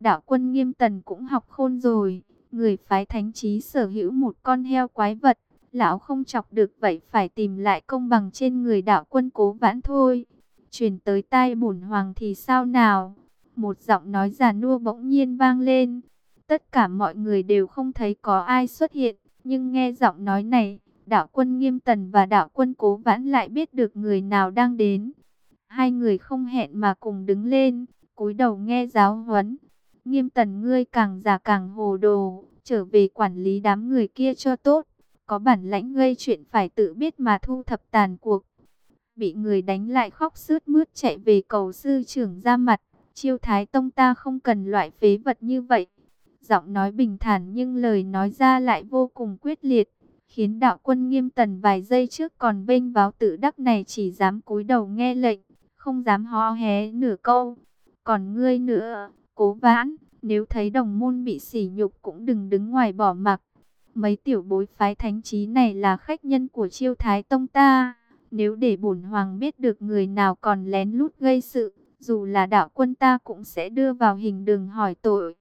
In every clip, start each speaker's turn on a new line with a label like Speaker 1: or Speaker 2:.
Speaker 1: Đạo quân nghiêm tần cũng học khôn rồi, người phái thánh trí sở hữu một con heo quái vật, lão không chọc được vậy phải tìm lại công bằng trên người đạo quân cố vãn thôi. Truyền tới tai bổn hoàng thì sao nào? Một giọng nói già nua bỗng nhiên vang lên. Tất cả mọi người đều không thấy có ai xuất hiện, nhưng nghe giọng nói này, đạo quân nghiêm tần và đạo quân cố vãn lại biết được người nào đang đến. Hai người không hẹn mà cùng đứng lên, cúi đầu nghe giáo huấn. Nghiêm tần ngươi càng già càng hồ đồ, trở về quản lý đám người kia cho tốt. Có bản lãnh gây chuyện phải tự biết mà thu thập tàn cuộc. Bị người đánh lại khóc sướt mướt chạy về cầu sư trưởng ra mặt. Chiêu thái tông ta không cần loại phế vật như vậy. Giọng nói bình thản nhưng lời nói ra lại vô cùng quyết liệt. Khiến đạo quân nghiêm tần vài giây trước còn vênh báo tự đắc này chỉ dám cúi đầu nghe lệnh. Không dám ho hé nửa câu. Còn ngươi nữa, cố vãn, nếu thấy đồng môn bị sỉ nhục cũng đừng đứng ngoài bỏ mặc. Mấy tiểu bối phái thánh trí này là khách nhân của chiêu thái tông ta. Nếu để bổn hoàng biết được người nào còn lén lút gây sự, dù là đạo quân ta cũng sẽ đưa vào hình đường hỏi tội.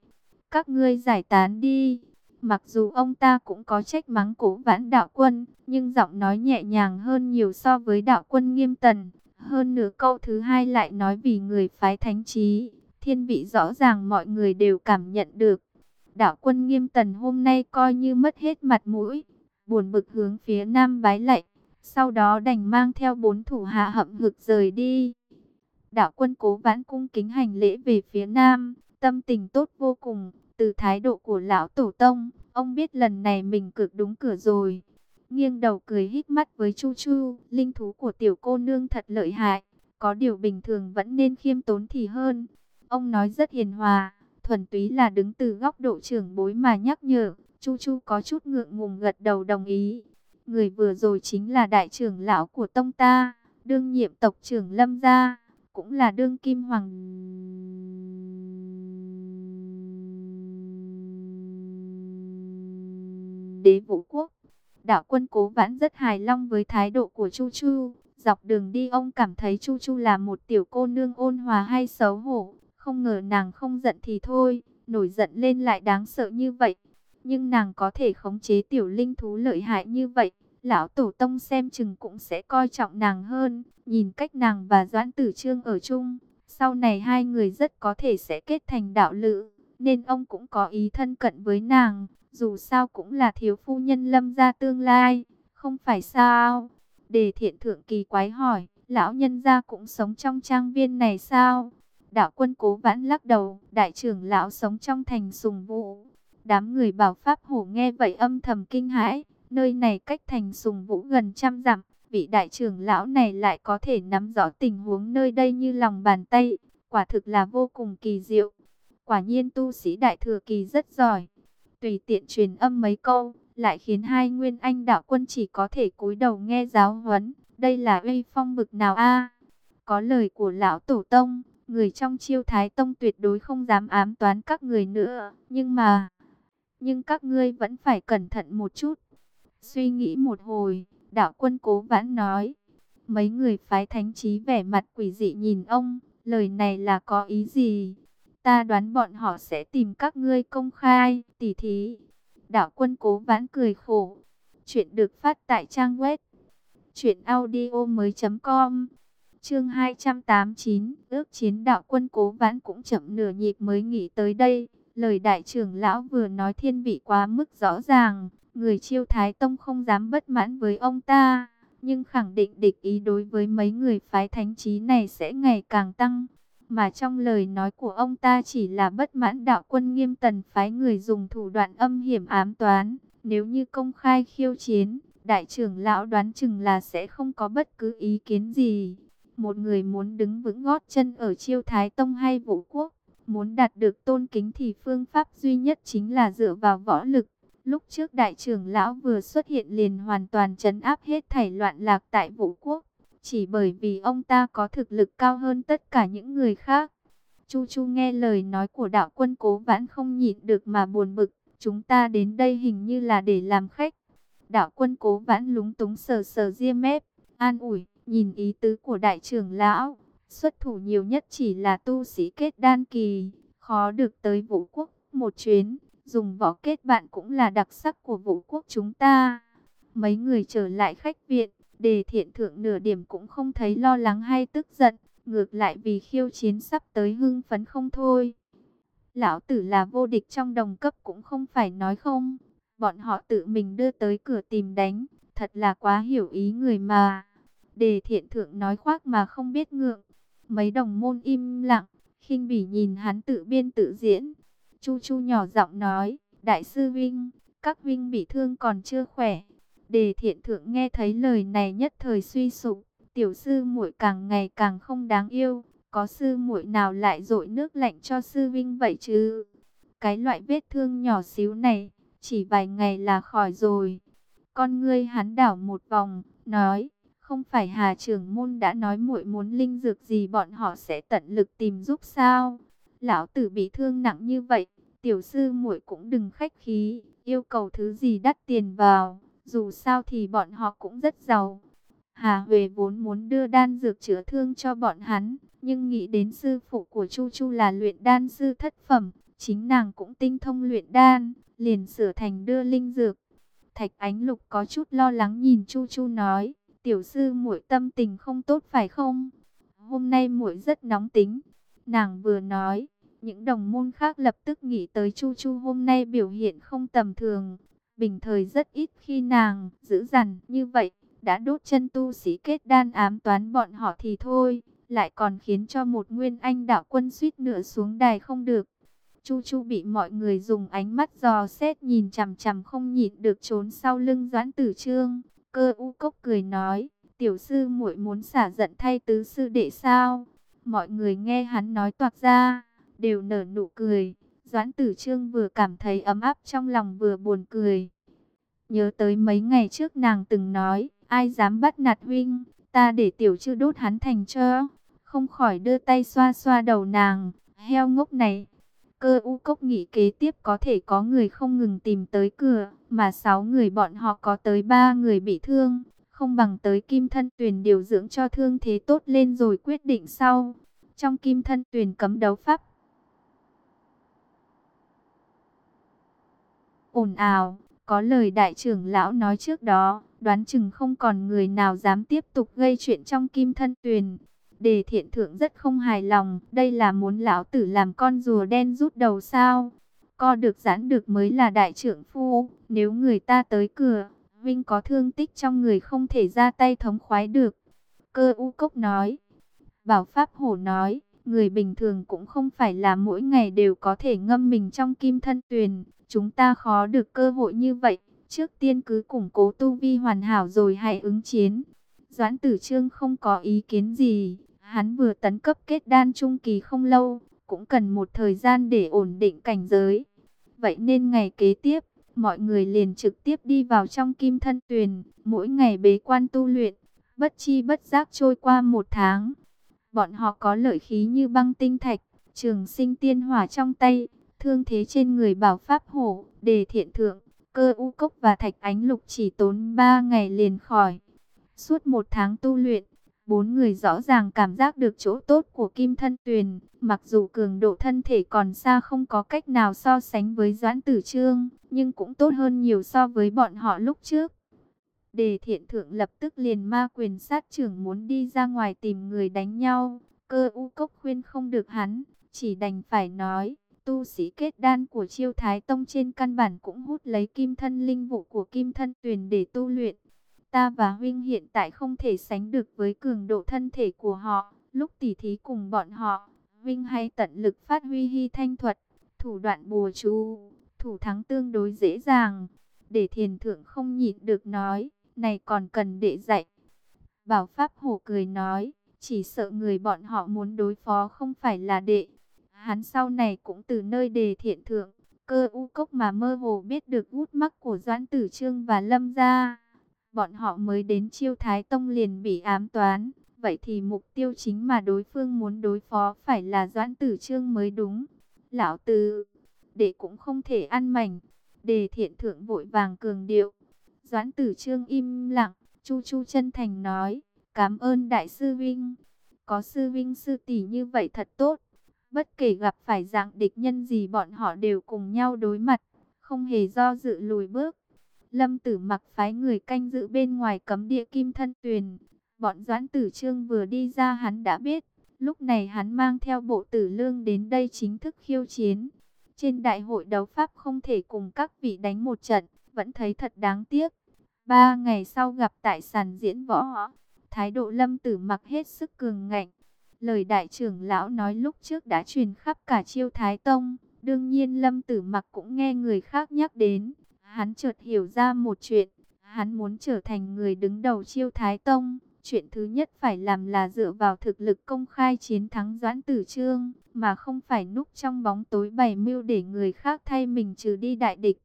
Speaker 1: Các ngươi giải tán đi. Mặc dù ông ta cũng có trách mắng cố vãn đạo quân, nhưng giọng nói nhẹ nhàng hơn nhiều so với đạo quân nghiêm tần. Hơn nửa câu thứ hai lại nói vì người phái thánh trí, thiên vị rõ ràng mọi người đều cảm nhận được. Đạo quân nghiêm tần hôm nay coi như mất hết mặt mũi, buồn bực hướng phía nam bái lạy, sau đó đành mang theo bốn thủ hạ hậm hực rời đi. Đạo quân cố vãn cung kính hành lễ về phía nam, tâm tình tốt vô cùng, từ thái độ của lão tổ tông, ông biết lần này mình cực đúng cửa rồi. Nghiêng đầu cười hít mắt với Chu Chu, linh thú của tiểu cô nương thật lợi hại, có điều bình thường vẫn nên khiêm tốn thì hơn. Ông nói rất hiền hòa, thuần túy là đứng từ góc độ trưởng bối mà nhắc nhở. Chu Chu có chút ngượng ngùng gật đầu đồng ý. Người vừa rồi chính là đại trưởng lão của tông ta, đương nhiệm tộc trưởng Lâm gia, cũng là đương kim hoàng đế vũ quốc. Đạo quân cố vãn rất hài lòng với thái độ của Chu Chu. Dọc đường đi ông cảm thấy Chu Chu là một tiểu cô nương ôn hòa hay xấu hổ. Không ngờ nàng không giận thì thôi, nổi giận lên lại đáng sợ như vậy. Nhưng nàng có thể khống chế tiểu linh thú lợi hại như vậy. Lão Tổ Tông xem chừng cũng sẽ coi trọng nàng hơn. Nhìn cách nàng và Doãn Tử Trương ở chung. Sau này hai người rất có thể sẽ kết thành đạo lữ. Nên ông cũng có ý thân cận với nàng. Dù sao cũng là thiếu phu nhân lâm gia tương lai. Không phải sao? Đề thiện thượng kỳ quái hỏi. Lão nhân gia cũng sống trong trang viên này sao? Đạo quân cố vãn lắc đầu, đại trưởng lão sống trong thành sùng vũ. Đám người bảo Pháp Hổ nghe vậy âm thầm kinh hãi, nơi này cách thành sùng vũ gần trăm dặm. Vị đại trưởng lão này lại có thể nắm rõ tình huống nơi đây như lòng bàn tay, quả thực là vô cùng kỳ diệu. Quả nhiên tu sĩ đại thừa kỳ rất giỏi. Tùy tiện truyền âm mấy câu, lại khiến hai nguyên anh đạo quân chỉ có thể cúi đầu nghe giáo huấn. Đây là uy phong bực nào a? Có lời của lão tổ tông, Người trong chiêu thái tông tuyệt đối không dám ám toán các người nữa. Nhưng mà, nhưng các ngươi vẫn phải cẩn thận một chút. Suy nghĩ một hồi, đạo quân cố vãn nói. Mấy người phái thánh trí vẻ mặt quỷ dị nhìn ông, lời này là có ý gì? Ta đoán bọn họ sẽ tìm các ngươi công khai, tỉ thí. Đạo quân cố vãn cười khổ. Chuyện được phát tại trang web. Chuyện audio mới.com Chương 289, ước chiến đạo quân cố vãn cũng chậm nửa nhịp mới nghĩ tới đây. Lời đại trưởng lão vừa nói thiên vị quá mức rõ ràng, người chiêu thái tông không dám bất mãn với ông ta, nhưng khẳng định địch ý đối với mấy người phái thánh trí này sẽ ngày càng tăng. Mà trong lời nói của ông ta chỉ là bất mãn đạo quân nghiêm tần phái người dùng thủ đoạn âm hiểm ám toán, nếu như công khai khiêu chiến, đại trưởng lão đoán chừng là sẽ không có bất cứ ý kiến gì. Một người muốn đứng vững gót chân ở chiêu thái tông hay vũ quốc, muốn đạt được tôn kính thì phương pháp duy nhất chính là dựa vào võ lực. Lúc trước đại trưởng lão vừa xuất hiện liền hoàn toàn chấn áp hết thảy loạn lạc tại vũ quốc. Chỉ bởi vì ông ta có thực lực cao hơn tất cả những người khác. Chu Chu nghe lời nói của đạo quân cố vãn không nhịn được mà buồn bực. Chúng ta đến đây hình như là để làm khách. Đạo quân cố vãn lúng túng sờ sờ ria mép, an ủi. Nhìn ý tứ của đại trưởng lão, xuất thủ nhiều nhất chỉ là tu sĩ kết đan kỳ, khó được tới vũ quốc một chuyến, dùng võ kết bạn cũng là đặc sắc của vũ quốc chúng ta. Mấy người trở lại khách viện, đề thiện thượng nửa điểm cũng không thấy lo lắng hay tức giận, ngược lại vì khiêu chiến sắp tới hưng phấn không thôi. Lão tử là vô địch trong đồng cấp cũng không phải nói không, bọn họ tự mình đưa tới cửa tìm đánh, thật là quá hiểu ý người mà. Đề thiện thượng nói khoác mà không biết ngượng, mấy đồng môn im lặng, khinh bỉ nhìn hắn tự biên tự diễn. Chu Chu nhỏ giọng nói, đại sư Vinh, các Vinh bị thương còn chưa khỏe. Đề thiện thượng nghe thấy lời này nhất thời suy sụp, tiểu sư muội càng ngày càng không đáng yêu, có sư muội nào lại dội nước lạnh cho sư Vinh vậy chứ? Cái loại vết thương nhỏ xíu này, chỉ vài ngày là khỏi rồi. Con ngươi hắn đảo một vòng, nói, không phải Hà trưởng môn đã nói muội muốn linh dược gì bọn họ sẽ tận lực tìm giúp sao? Lão tử bị thương nặng như vậy, tiểu sư muội cũng đừng khách khí, yêu cầu thứ gì đắt tiền vào, dù sao thì bọn họ cũng rất giàu. Hà Huệ vốn muốn đưa đan dược chữa thương cho bọn hắn, nhưng nghĩ đến sư phụ của Chu Chu là luyện đan sư thất phẩm, chính nàng cũng tinh thông luyện đan, liền sửa thành đưa linh dược. Thạch Ánh Lục có chút lo lắng nhìn Chu Chu nói, tiểu sư muội tâm tình không tốt phải không? Hôm nay muội rất nóng tính. Nàng vừa nói, những đồng môn khác lập tức nghĩ tới Chu Chu hôm nay biểu hiện không tầm thường. Bình thời rất ít khi nàng giữ dằn như vậy, đã đốt chân tu sĩ kết đan ám toán bọn họ thì thôi, lại còn khiến cho một nguyên anh đạo quân suýt nữa xuống đài không được. Chu Chu bị mọi người dùng ánh mắt dò xét nhìn chằm chằm không nhịn được trốn sau lưng Doãn Tử Trương. Cơ u cốc cười nói, tiểu sư muội muốn xả giận thay tứ sư đệ sao? Mọi người nghe hắn nói toạc ra, đều nở nụ cười. Doãn tử trương vừa cảm thấy ấm áp trong lòng vừa buồn cười. Nhớ tới mấy ngày trước nàng từng nói, ai dám bắt nạt huynh, ta để tiểu chư đốt hắn thành cho. Không khỏi đưa tay xoa xoa đầu nàng, heo ngốc này. Cơ u cốc nghĩ kế tiếp có thể có người không ngừng tìm tới cửa, mà sáu người bọn họ có tới ba người bị thương, không bằng tới kim thân tuyển điều dưỡng cho thương thế tốt lên rồi quyết định sau. Trong kim thân tuyển cấm đấu pháp. ồn ào, có lời đại trưởng lão nói trước đó, đoán chừng không còn người nào dám tiếp tục gây chuyện trong kim thân tuyền. Đề thiện thượng rất không hài lòng, đây là muốn lão tử làm con rùa đen rút đầu sao? Co được giãn được mới là đại trưởng phu, nếu người ta tới cửa, Vinh có thương tích trong người không thể ra tay thống khoái được. Cơ u cốc nói, bảo pháp hổ nói, người bình thường cũng không phải là mỗi ngày đều có thể ngâm mình trong kim thân tuyền, chúng ta khó được cơ hội như vậy, trước tiên cứ củng cố tu vi hoàn hảo rồi hãy ứng chiến. Doãn tử trương không có ý kiến gì, Hắn vừa tấn cấp kết đan trung kỳ không lâu, cũng cần một thời gian để ổn định cảnh giới. Vậy nên ngày kế tiếp, mọi người liền trực tiếp đi vào trong kim thân tuyền, mỗi ngày bế quan tu luyện, bất chi bất giác trôi qua một tháng. Bọn họ có lợi khí như băng tinh thạch, trường sinh tiên hỏa trong tay, thương thế trên người bảo pháp hổ, đề thiện thượng, cơ u cốc và thạch ánh lục chỉ tốn 3 ngày liền khỏi. Suốt một tháng tu luyện, Bốn người rõ ràng cảm giác được chỗ tốt của kim thân tuyền, mặc dù cường độ thân thể còn xa không có cách nào so sánh với Doãn Tử Trương, nhưng cũng tốt hơn nhiều so với bọn họ lúc trước. Đề thiện thượng lập tức liền ma quyền sát trưởng muốn đi ra ngoài tìm người đánh nhau, cơ u cốc khuyên không được hắn, chỉ đành phải nói, tu sĩ kết đan của chiêu thái tông trên căn bản cũng hút lấy kim thân linh vụ của kim thân tuyền để tu luyện. Ta và huynh hiện tại không thể sánh được với cường độ thân thể của họ. Lúc tỉ thí cùng bọn họ, huynh hay tận lực phát huy hy thanh thuật, thủ đoạn bùa chú, thủ thắng tương đối dễ dàng. Để thiền thượng không nhịn được nói, này còn cần đệ dạy. Bảo Pháp Hổ cười nói, chỉ sợ người bọn họ muốn đối phó không phải là đệ. Hắn sau này cũng từ nơi đề thiện thượng, cơ u cốc mà mơ hồ biết được út mắc của Doãn Tử Trương và Lâm gia bọn họ mới đến chiêu thái tông liền bị ám toán. Vậy thì mục tiêu chính mà đối phương muốn đối phó phải là Doãn Tử Trương mới đúng. Lão Tử, đệ cũng không thể ăn mảnh. Đề thiện thượng vội vàng cường điệu. Doãn Tử Trương im lặng, Chu Chu chân thành nói, cảm ơn Đại sư Vinh. Có sư Vinh sư tỷ như vậy thật tốt. Bất kể gặp phải dạng địch nhân gì bọn họ đều cùng nhau đối mặt, không hề do dự lùi bước. Lâm Tử Mặc phái người canh giữ bên ngoài cấm địa Kim Thân Tuyền. Bọn Doãn Tử Trương vừa đi ra hắn đã biết, lúc này hắn mang theo bộ tử lương đến đây chính thức khiêu chiến. Trên đại hội đấu pháp không thể cùng các vị đánh một trận, vẫn thấy thật đáng tiếc. Ba ngày sau gặp tại sàn diễn võ, thái độ Lâm Tử Mặc hết sức cường ngạnh. Lời đại trưởng lão nói lúc trước đã truyền khắp cả chiêu Thái Tông, đương nhiên Lâm Tử Mặc cũng nghe người khác nhắc đến. Hắn chợt hiểu ra một chuyện, hắn muốn trở thành người đứng đầu chiêu Thái Tông. Chuyện thứ nhất phải làm là dựa vào thực lực công khai chiến thắng Doãn Tử Trương, mà không phải núp trong bóng tối bày mưu để người khác thay mình trừ đi đại địch.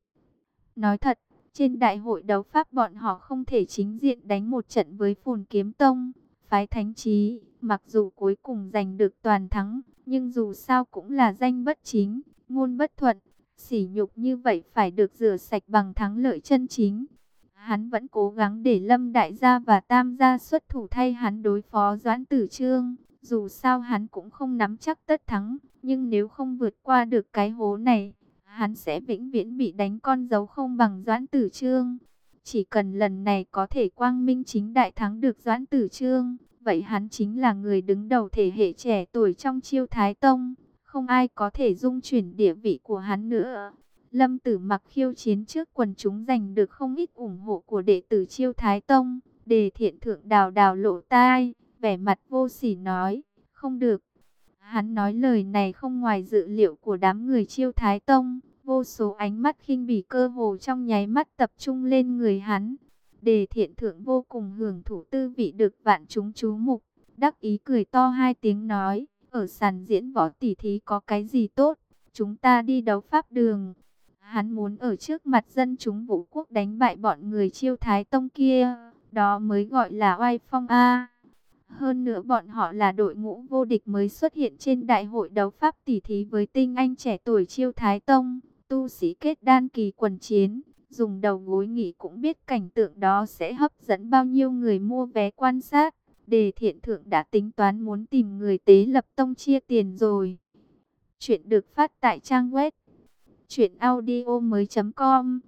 Speaker 1: Nói thật, trên đại hội đấu pháp bọn họ không thể chính diện đánh một trận với Phồn Kiếm Tông, phái Thánh Trí, mặc dù cuối cùng giành được toàn thắng, nhưng dù sao cũng là danh bất chính, ngôn bất thuận, sỉ nhục như vậy phải được rửa sạch bằng thắng lợi chân chính. Hắn vẫn cố gắng để Lâm Đại Gia và Tam Gia xuất thủ thay hắn đối phó Doãn Tử Trương. Dù sao hắn cũng không nắm chắc tất thắng, nhưng nếu không vượt qua được cái hố này, hắn sẽ vĩnh viễn bị đánh con dấu không bằng Doãn Tử Trương. Chỉ cần lần này có thể quang minh chính đại thắng được Doãn Tử Trương, vậy hắn chính là người đứng đầu thể hệ trẻ tuổi trong chiêu Thái Tông. Không ai có thể dung chuyển địa vị của hắn nữa. Lâm Tử mặc khiêu chiến trước quần chúng giành được không ít ủng hộ của đệ tử chiêu Thái Tông. Đề thiện thượng đào đào lộ tai, vẻ mặt vô sỉ nói, không được. Hắn nói lời này không ngoài dự liệu của đám người chiêu Thái Tông. Vô số ánh mắt khinh bỉ cơ hồ trong nháy mắt tập trung lên người hắn. Đề thiện thượng vô cùng hưởng thụ tư vị được vạn chúng chú mục. Đắc ý cười to hai tiếng nói, ở sàn diễn võ tỷ thí có cái gì tốt, chúng ta đi đấu pháp đường. Hắn muốn ở trước mặt dân chúng vũ quốc đánh bại bọn người chiêu thái tông kia, đó mới gọi là oai phong A. Hơn nữa bọn họ là đội ngũ vô địch mới xuất hiện trên đại hội đấu pháp tỷ thí với tinh anh trẻ tuổi chiêu thái tông, tu sĩ kết đan kỳ quần chiến. Dùng đầu gối nghỉ cũng biết cảnh tượng đó sẽ hấp dẫn bao nhiêu người mua vé quan sát. Đề thiện thượng đã tính toán muốn tìm người tế lập tông chia tiền rồi. Chuyện được phát tại trang web truyệnaudiomoi.com.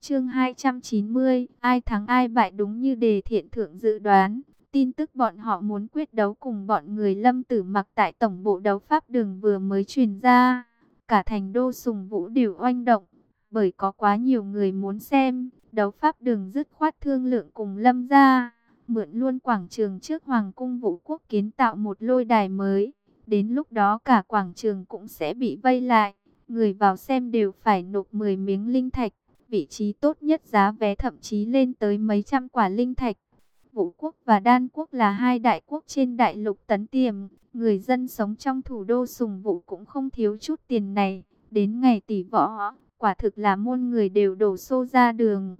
Speaker 1: Chương 290, ai thắng ai bại đúng như đề thiện thượng dự đoán. Tin tức bọn họ muốn quyết đấu cùng bọn người Lâm Tử Mặc tại tổng bộ đấu pháp đường vừa mới truyền ra, cả thành đô Sùng Vũ đều oanh động, bởi có quá nhiều người muốn xem, đấu pháp đường dứt khoát thương lượng cùng Lâm gia mượn luôn quảng trường trước Hoàng cung Vũ Quốc kiến tạo một lôi đài mới. Đến lúc đó cả quảng trường cũng sẽ bị vây lại, người vào xem đều phải nộp 10 miếng linh thạch, vị trí tốt nhất giá vé thậm chí lên tới mấy trăm quả linh thạch. Vũ quốc và Đan quốc là hai đại quốc trên đại lục tấn tiềm, người dân sống trong thủ đô sùng vũ cũng không thiếu chút tiền này. Đến ngày tỷ võ, quả thực là muôn người đều đổ xô ra đường.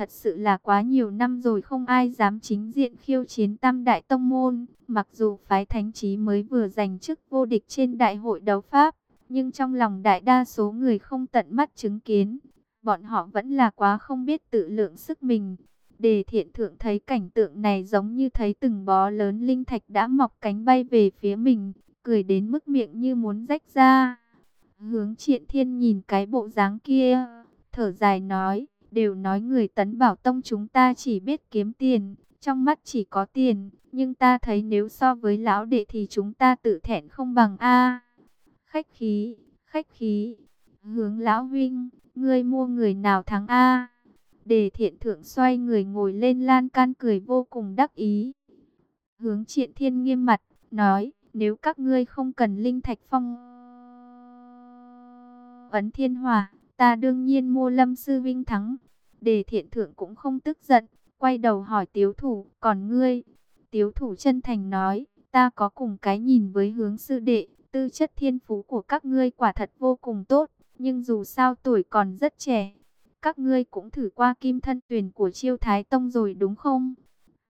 Speaker 1: Thật sự là quá nhiều năm rồi không ai dám chính diện khiêu chiến tam đại tông môn. Mặc dù phái thánh trí mới vừa giành chức vô địch trên đại hội đấu Pháp, nhưng trong lòng đại đa số người không tận mắt chứng kiến. Bọn họ vẫn là quá không biết tự lượng sức mình. Đề thiện thượng thấy cảnh tượng này giống như thấy từng bó lớn linh thạch đã mọc cánh bay về phía mình, cười đến mức miệng như muốn rách ra. Hướng triện thiên nhìn cái bộ dáng kia, thở dài nói, đều nói người tấn bảo tông chúng ta chỉ biết kiếm tiền, trong mắt chỉ có tiền, nhưng ta thấy nếu so với lão đệ thì chúng ta tự thẹn không bằng A. Khách khí, khách khí, hướng lão huynh, ngươi mua người nào thắng A. Đề thiện thượng xoay người ngồi lên lan can cười vô cùng đắc ý. Hướng triện thiên nghiêm mặt, nói, nếu các ngươi không cần linh thạch phong ấn thiên hòa, ta đương nhiên mua lâm sư vinh thắng. Đề thiện thượng cũng không tức giận, quay đầu hỏi tiếu thủ, còn ngươi? Tiếu thủ chân thành nói, ta có cùng cái nhìn với hướng sư đệ, tư chất thiên phú của các ngươi quả thật vô cùng tốt, nhưng dù sao tuổi còn rất trẻ. Các ngươi cũng thử qua kim thân tuyển của chiêu thái tông rồi đúng không?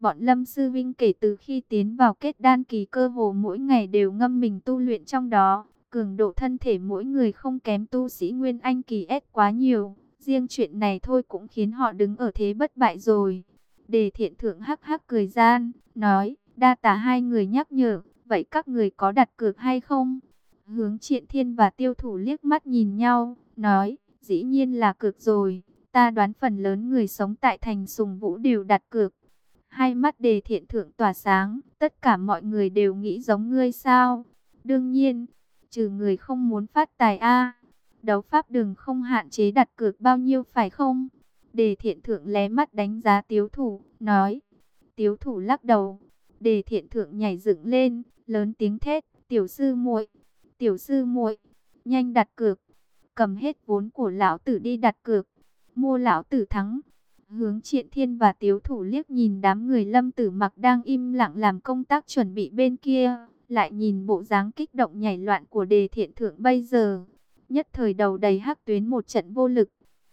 Speaker 1: Bọn Lâm Sư Vinh kể từ khi tiến vào kết đan kỳ cơ hồ mỗi ngày đều ngâm mình tu luyện trong đó. Cường độ thân thể mỗi người không kém tu sĩ Nguyên Anh kỳ ép quá nhiều. Riêng chuyện này thôi cũng khiến họ đứng ở thế bất bại rồi. Đề thiện thượng hắc hắc cười gian, nói, đa tả hai người nhắc nhở, vậy các người có đặt cược hay không? Hướng triện thiên và tiêu thủ liếc mắt nhìn nhau, nói, dĩ nhiên là cược rồi, ta đoán phần lớn người sống tại thành sùng vũ đều đặt cược. Hai mắt đề thiện thượng tỏa sáng, tất cả mọi người đều nghĩ giống ngươi sao? Đương nhiên, trừ người không muốn phát tài A. Đấu pháp đừng không hạn chế đặt cược bao nhiêu phải không? Đề thiện thượng lé mắt đánh giá tiếu thủ, nói. Tiếu thủ lắc đầu. Đề thiện thượng nhảy dựng lên, lớn tiếng thét, tiểu sư muội tiểu sư muội nhanh đặt cược. Cầm hết vốn của lão tử đi đặt cược. Mua lão tử thắng. Hướng triện thiên và tiếu thủ liếc nhìn đám người lâm tử mặc đang im lặng làm công tác chuẩn bị bên kia. Lại nhìn bộ dáng kích động nhảy loạn của đề thiện thượng bây giờ. Nhất thời đầu đầy hắc tuyến một trận vô lực.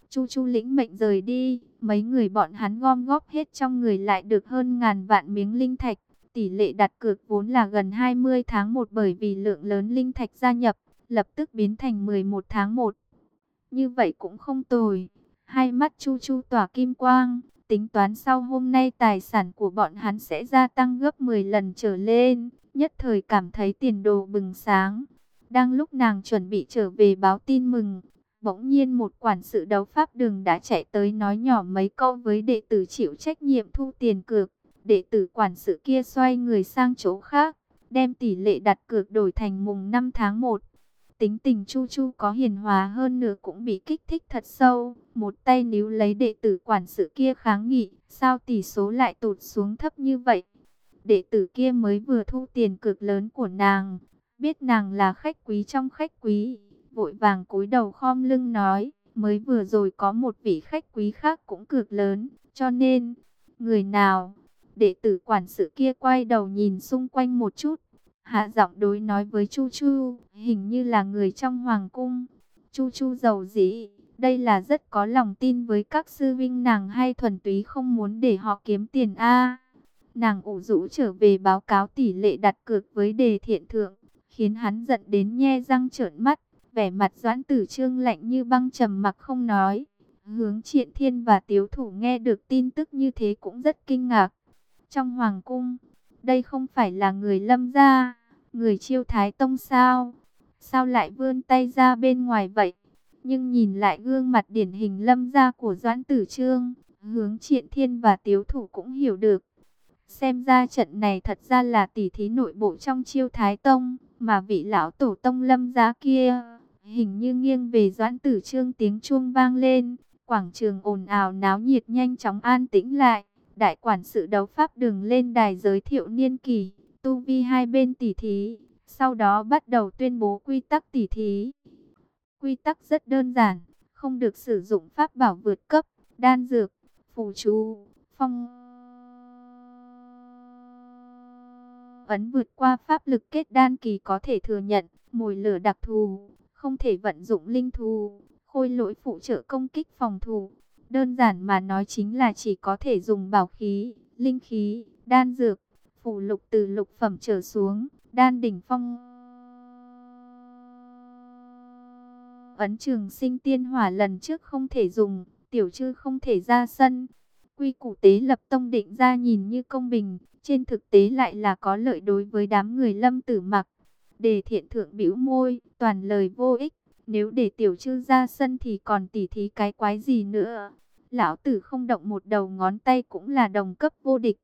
Speaker 1: Chu Chu lĩnh mệnh rời đi, mấy người bọn hắn gom góp hết trong người lại được hơn ngàn vạn miếng linh thạch. Tỷ lệ đặt cược vốn là gần 20 tháng 1 bởi vì lượng lớn linh thạch gia nhập, lập tức biến thành 11 tháng 1. Như vậy cũng không tồi. Hai mắt Chu Chu tỏa kim quang, tính toán sau hôm nay tài sản của bọn hắn sẽ gia tăng gấp 10 lần trở lên, nhất thời cảm thấy tiền đồ bừng sáng. Đang lúc nàng chuẩn bị trở về báo tin mừng, bỗng nhiên một quản sự đấu pháp đường đã chạy tới nói nhỏ mấy câu với đệ tử chịu trách nhiệm thu tiền cược. Đệ tử quản sự kia xoay người sang chỗ khác, đem tỷ lệ đặt cược đổi thành mùng 5 tháng 1. Tính tình Chu Chu có hiền hòa hơn nữa cũng bị kích thích thật sâu. Một tay níu lấy đệ tử quản sự kia kháng nghị, sao tỷ số lại tụt xuống thấp như vậy? Đệ tử kia mới vừa thu tiền cược lớn của nàng, biết nàng là khách quý trong khách quý, vội vàng cúi đầu khom lưng nói, mới vừa rồi có một vị khách quý khác cũng cược lớn, cho nên, người nào? Đệ tử quản sự kia quay đầu nhìn xung quanh một chút, hạ giọng đối nói với Chu Chu, hình như là người trong hoàng cung. Chu Chu giàu dĩ, đây là rất có lòng tin với các sư vinh nàng hay thuần túy không muốn để họ kiếm tiền a nàng ủ rũ trở về báo cáo tỷ lệ đặt cược với đề thiện thượng, khiến hắn giận đến nhe răng trợn mắt, vẻ mặt doãn tử trương lạnh như băng trầm mặc không nói. Hướng triện thiên và tiếu thủ nghe được tin tức như thế cũng rất kinh ngạc. Trong hoàng cung, đây không phải là người lâm gia, người chiêu thái tông sao? Sao lại vươn tay ra bên ngoài vậy? Nhưng nhìn lại gương mặt điển hình lâm gia của Doãn Tử Trương, hướng triện thiên và tiếu thủ cũng hiểu được. Xem ra trận này thật ra là tỉ thí nội bộ trong chiêu thái tông, mà vị lão tổ tông lâm gia kia, hình như nghiêng về Doãn Tử Trương tiếng chuông vang lên, quảng trường ồn ào náo nhiệt nhanh chóng an tĩnh lại. Đại quản sự đấu pháp đường lên đài giới thiệu niên kỳ, tu vi hai bên tỷ thí, sau đó bắt đầu tuyên bố quy tắc tỷ thí. Quy tắc rất đơn giản, không được sử dụng pháp bảo vượt cấp, đan dược, phù chú, phong ấn vượt qua pháp lực kết đan kỳ có thể thừa nhận, mùi lửa đặc thù, không thể vận dụng linh thù, khôi lỗi phụ trợ công kích phòng thủ. Đơn giản mà nói chính là chỉ có thể dùng bảo khí, linh khí, đan dược, phụ lục từ lục phẩm trở xuống, đan đỉnh phong. Ấn trường sinh tiên hỏa lần trước không thể dùng, tiểu chư không thể ra sân. Quy củ tế lập tông định ra nhìn như công bình, trên thực tế lại là có lợi đối với đám người lâm tử mặc. Đề thiện thượng bĩu môi, toàn lời vô ích. Nếu để tiểu chư ra sân thì còn tỉ thí cái quái gì nữa. Lão tử không động một đầu ngón tay cũng là đồng cấp vô địch.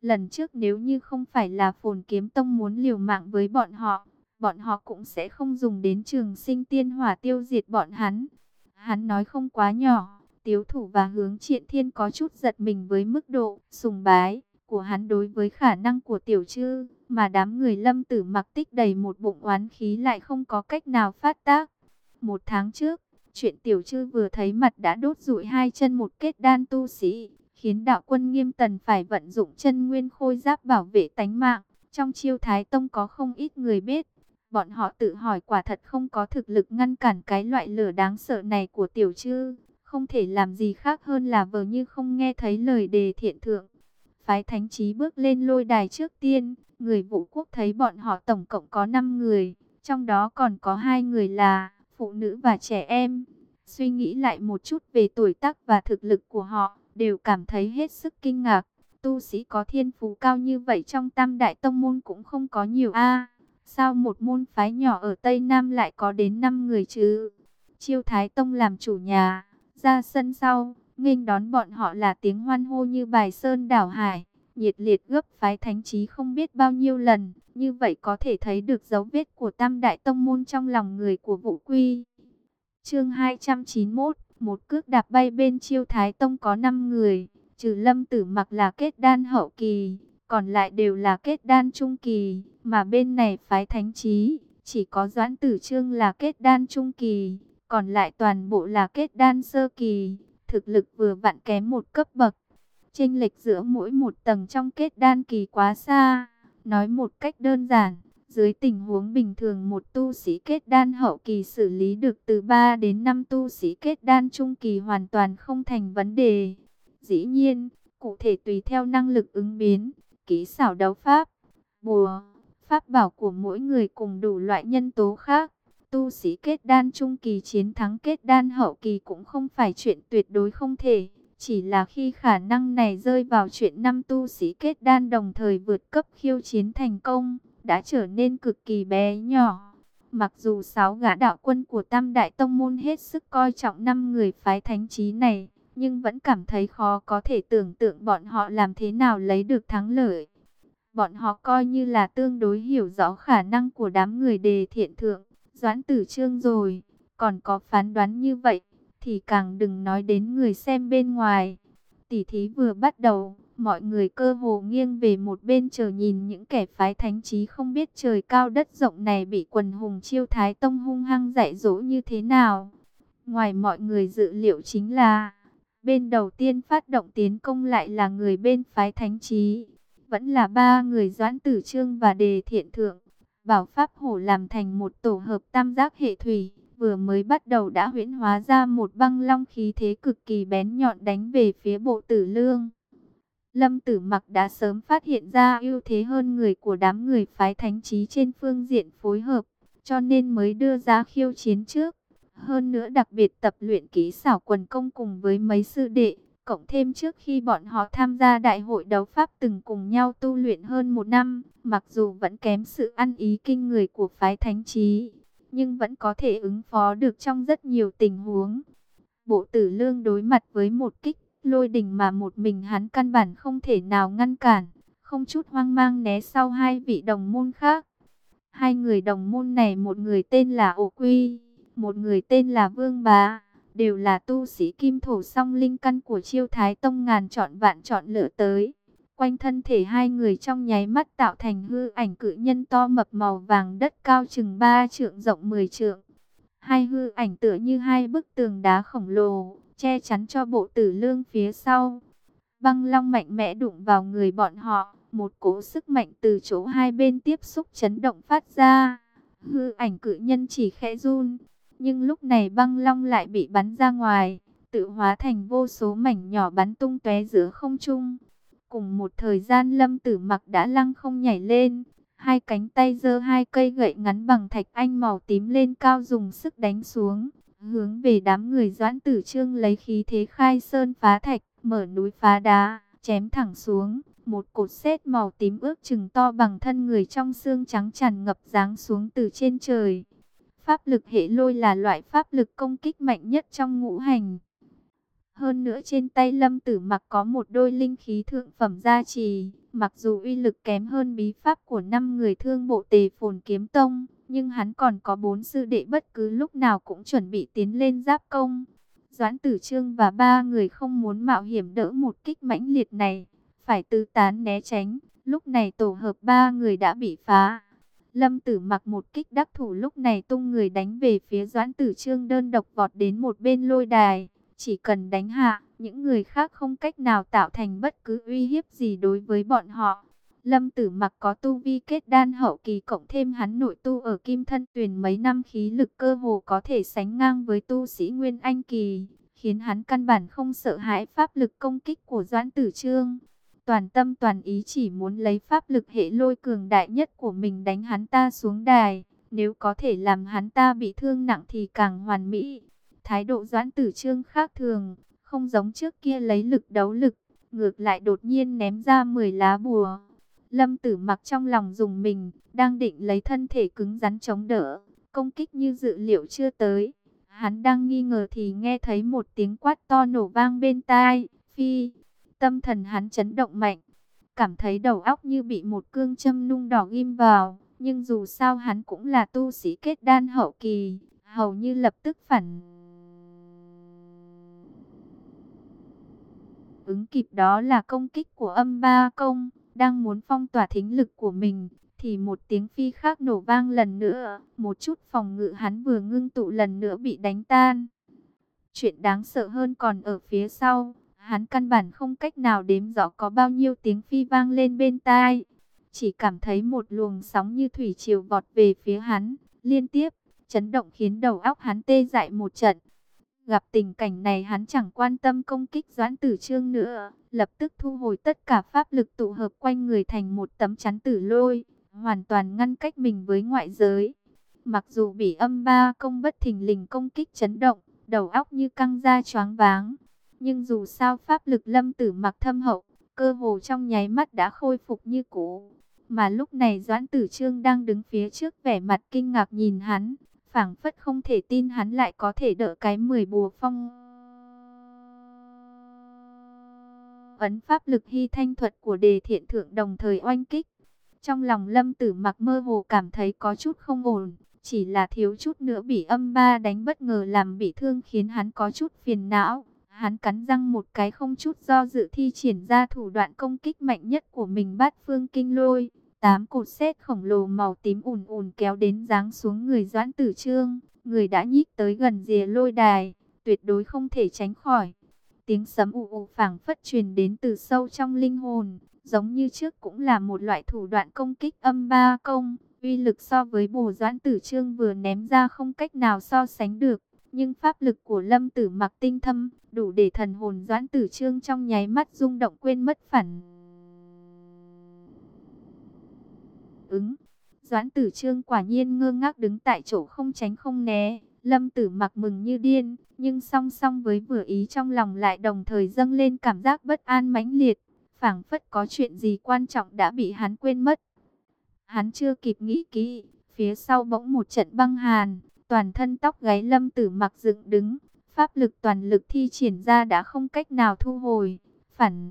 Speaker 1: Lần trước nếu như không phải là phồn kiếm tông muốn liều mạng với bọn họ, bọn họ cũng sẽ không dùng đến trường sinh tiên hỏa tiêu diệt bọn hắn. Hắn nói không quá nhỏ, tiếu thủ và hướng triện thiên có chút giật mình với mức độ sùng bái của hắn đối với khả năng của tiểu chư, mà đám người lâm tử mặc tích đầy một bụng oán khí lại không có cách nào phát tác. Một tháng trước, chuyện tiểu chư vừa thấy mặt đã đốt rụi hai chân một kết đan tu sĩ, khiến đạo quân nghiêm tần phải vận dụng chân nguyên khôi giáp bảo vệ tánh mạng. Trong chiêu thái tông có không ít người biết, bọn họ tự hỏi quả thật không có thực lực ngăn cản cái loại lửa đáng sợ này của tiểu chư, không thể làm gì khác hơn là vờ như không nghe thấy lời đề thiện thượng. Phái thánh trí bước lên lôi đài trước tiên, người vũ quốc thấy bọn họ tổng cộng có 5 người, trong đó còn có hai người là phụ nữ và trẻ em. Suy nghĩ lại một chút về tuổi tác và thực lực của họ, đều cảm thấy hết sức kinh ngạc. Tu sĩ có thiên phú cao như vậy trong tam đại tông môn cũng không có nhiều a. Sao một môn phái nhỏ ở Tây Nam lại có đến 5 người chứ? Chiêu Thái Tông làm chủ nhà, ra sân sau, nghênh đón bọn họ là tiếng hoan hô như bài sơn đảo hải, nhiệt liệt gấp phái thánh trí không biết bao nhiêu lần, như vậy có thể thấy được dấu vết của Tam Đại Tông môn trong lòng người của Vũ Quy. Chương 291, một cước đạp bay bên Chiêu Thái Tông có 5 người, trừ Lâm Tử Mặc là kết đan hậu kỳ, còn lại đều là kết đan trung kỳ, mà bên này phái thánh trí, chỉ có Doãn Tử Trương là kết đan trung kỳ, còn lại toàn bộ là kết đan sơ kỳ, thực lực vừa vặn kém một cấp bậc. Chênh lệch giữa mỗi một tầng trong kết đan kỳ quá xa, nói một cách đơn giản, dưới tình huống bình thường một tu sĩ kết đan hậu kỳ xử lý được từ 3 đến 5 tu sĩ kết đan trung kỳ hoàn toàn không thành vấn đề. Dĩ nhiên, cụ thể tùy theo năng lực ứng biến, kỹ xảo đấu pháp, bùa, pháp bảo của mỗi người cùng đủ loại nhân tố khác. Tu sĩ kết đan trung kỳ chiến thắng kết đan hậu kỳ cũng không phải chuyện tuyệt đối không thể. Chỉ là khi khả năng này rơi vào chuyện năm tu sĩ kết đan đồng thời vượt cấp khiêu chiến thành công, đã trở nên cực kỳ bé nhỏ. Mặc dù sáu gã đạo quân của Tam Đại Tông Môn hết sức coi trọng năm người phái thánh trí này, nhưng vẫn cảm thấy khó có thể tưởng tượng bọn họ làm thế nào lấy được thắng lợi. Bọn họ coi như là tương đối hiểu rõ khả năng của đám người đề thiện thượng, doãn tử trương rồi, còn có phán đoán như vậy, thì càng đừng nói đến người xem bên ngoài. Tỷ thí vừa bắt đầu, mọi người cơ hồ nghiêng về một bên chờ nhìn những kẻ phái thánh trí không biết trời cao đất rộng này bị quần hùng chiêu thái tông hung hăng dạy dỗ như thế nào. Ngoài mọi người dự liệu chính là, bên đầu tiên phát động tiến công lại là người bên phái thánh trí. Vẫn là ba người doãn tử trương và đề thiện thượng. Bảo Pháp Hổ làm thành một tổ hợp tam giác hệ thủy vừa mới bắt đầu đã huyễn hóa ra một băng long khí thế cực kỳ bén nhọn đánh về phía bộ tử lương. Lâm Tử Mặc đã sớm phát hiện ra ưu thế hơn người của đám người phái thánh trí trên phương diện phối hợp, cho nên mới đưa ra khiêu chiến trước. Hơn nữa đặc biệt tập luyện kỹ xảo quần công cùng với mấy sư đệ, cộng thêm trước khi bọn họ tham gia đại hội đấu pháp từng cùng nhau tu luyện hơn một năm, mặc dù vẫn kém sự ăn ý kinh người của phái thánh trí, nhưng vẫn có thể ứng phó được trong rất nhiều tình huống. Bộ tử lương đối mặt với một kích lôi đình mà một mình hắn căn bản không thể nào ngăn cản, không chút hoang mang né sau hai vị đồng môn khác. Hai người đồng môn này một người tên là Ổ Quy, một người tên là Vương Bá, đều là tu sĩ kim thổ song linh căn của chiêu thái tông ngàn chọn vạn chọn lựa tới. Quanh thân thể hai người trong nháy mắt tạo thành hư ảnh cự nhân to mập màu vàng đất cao chừng 3 trượng rộng 10 trượng. Hai hư ảnh tựa như hai bức tường đá khổng lồ, che chắn cho bộ tử lương phía sau. Băng long mạnh mẽ đụng vào người bọn họ, một cỗ sức mạnh từ chỗ hai bên tiếp xúc chấn động phát ra. Hư ảnh cự nhân chỉ khẽ run, nhưng lúc này băng long lại bị bắn ra ngoài, tự hóa thành vô số mảnh nhỏ bắn tung tóe giữa không trung. Cùng một thời gian lâm tử mặc đã lăng không nhảy lên, hai cánh tay giơ hai cây gậy ngắn bằng thạch anh màu tím lên cao dùng sức đánh xuống, hướng về đám người doãn tử trương lấy khí thế khai sơn phá thạch, mở núi phá đá, chém thẳng xuống. Một cột sét màu tím ước chừng to bằng thân người trong xương trắng tràn ngập dáng xuống từ trên trời. Pháp lực hệ lôi là loại pháp lực công kích mạnh nhất trong ngũ hành. Hơn nữa trên tay lâm tử mặc có một đôi linh khí thượng phẩm gia trì. Mặc dù uy lực kém hơn bí pháp của năm người thương bộ tề phồn kiếm tông. Nhưng hắn còn có bốn sư đệ bất cứ lúc nào cũng chuẩn bị tiến lên giáp công. Doãn tử trương và ba người không muốn mạo hiểm đỡ một kích mãnh liệt này. Phải tư tán né tránh. Lúc này tổ hợp ba người đã bị phá. Lâm Tử mặc một kích đắc thủ lúc này tung người đánh về phía Doãn Tử Trương đơn độc vọt đến một bên lôi đài. Chỉ cần đánh hạ, những người khác không cách nào tạo thành bất cứ uy hiếp gì đối với bọn họ. Lâm Tử mặc có tu vi kết đan hậu kỳ cộng thêm hắn nội tu ở kim thân tuyền mấy năm khí lực cơ hồ có thể sánh ngang với tu sĩ Nguyên Anh kỳ, khiến hắn căn bản không sợ hãi pháp lực công kích của Doãn Tử Trương toàn tâm toàn ý chỉ muốn lấy pháp lực hệ lôi cường đại nhất của mình đánh hắn ta xuống đài. Nếu có thể làm hắn ta bị thương nặng thì càng hoàn mỹ. Thái độ doãn tử trương khác thường, không giống trước kia lấy lực đấu lực, ngược lại đột nhiên ném ra 10 lá bùa. Lâm Tử Mặc trong lòng dùng mình, đang định lấy thân thể cứng rắn chống đỡ, công kích như dự liệu chưa tới. Hắn đang nghi ngờ thì nghe thấy một tiếng quát to nổ vang bên tai, phi. Tâm thần hắn chấn động mạnh, cảm thấy đầu óc như bị một cương châm nung đỏ ghim vào. Nhưng dù sao hắn cũng là tu sĩ kết đan hậu kỳ, hầu như lập tức phản ứng kịp đó là công kích của âm ba công, đang muốn phong tỏa thính lực của mình, thì một tiếng phi khác nổ vang lần nữa, một chút phòng ngự hắn vừa ngưng tụ lần nữa bị đánh tan. Chuyện đáng sợ hơn còn ở phía sau, hắn căn bản không cách nào đếm rõ có bao nhiêu tiếng phi vang lên bên tai. Chỉ cảm thấy một luồng sóng như thủy triều vọt về phía hắn, liên tiếp, chấn động khiến đầu óc hắn tê dại một trận. Gặp tình cảnh này hắn chẳng quan tâm công kích Doãn Tử Trương nữa, lập tức thu hồi tất cả pháp lực tụ hợp quanh người thành một tấm chắn tử lôi, hoàn toàn ngăn cách mình với ngoại giới. Mặc dù bị âm ba công bất thình lình công kích chấn động, đầu óc như căng ra choáng váng, nhưng dù sao pháp lực lâm tử mặc thâm hậu, cơ hồ trong nháy mắt đã khôi phục như cũ. Mà lúc này Doãn Tử Trương đang đứng phía trước vẻ mặt kinh ngạc nhìn hắn, phảng phất không thể tin hắn lại có thể đỡ cái 10 bùa phong. Ấn pháp lực hy thanh thuật của đề thiện thượng đồng thời oanh kích. Trong lòng lâm tử mặc mơ hồ cảm thấy có chút không ổn, chỉ là thiếu chút nữa bị âm ba đánh bất ngờ làm bị thương khiến hắn có chút phiền não. Hắn cắn răng một cái không chút do dự thi triển ra thủ đoạn công kích mạnh nhất của mình bát phương kinh lôi. Tám cột xét khổng lồ màu tím ùn ùn kéo đến giáng xuống người Doãn Tử Trương. Người đã nhích tới gần rìa lôi đài, tuyệt đối không thể tránh khỏi. Tiếng sấm ù ù phảng phất truyền đến từ sâu trong linh hồn, giống như trước cũng là một loại thủ đoạn công kích âm ba công. Uy lực so với bồ Doãn Tử Trương vừa ném ra không cách nào so sánh được. Nhưng pháp lực của lâm tử mặc tinh thâm, đủ để thần hồn Doãn Tử Trương trong nháy mắt rung động quên mất phản ứng. Doãn tử trương quả nhiên ngơ ngác đứng tại chỗ không tránh không né. Lâm tử mặc mừng như điên, nhưng song song với vừa ý trong lòng lại đồng thời dâng lên cảm giác bất an mãnh liệt. phảng phất có chuyện gì quan trọng đã bị hắn quên mất. Hắn chưa kịp nghĩ kỹ, phía sau bỗng một trận băng hàn, toàn thân tóc gáy lâm tử mặc dựng đứng. Pháp lực toàn lực thi triển ra đã không cách nào thu hồi, phản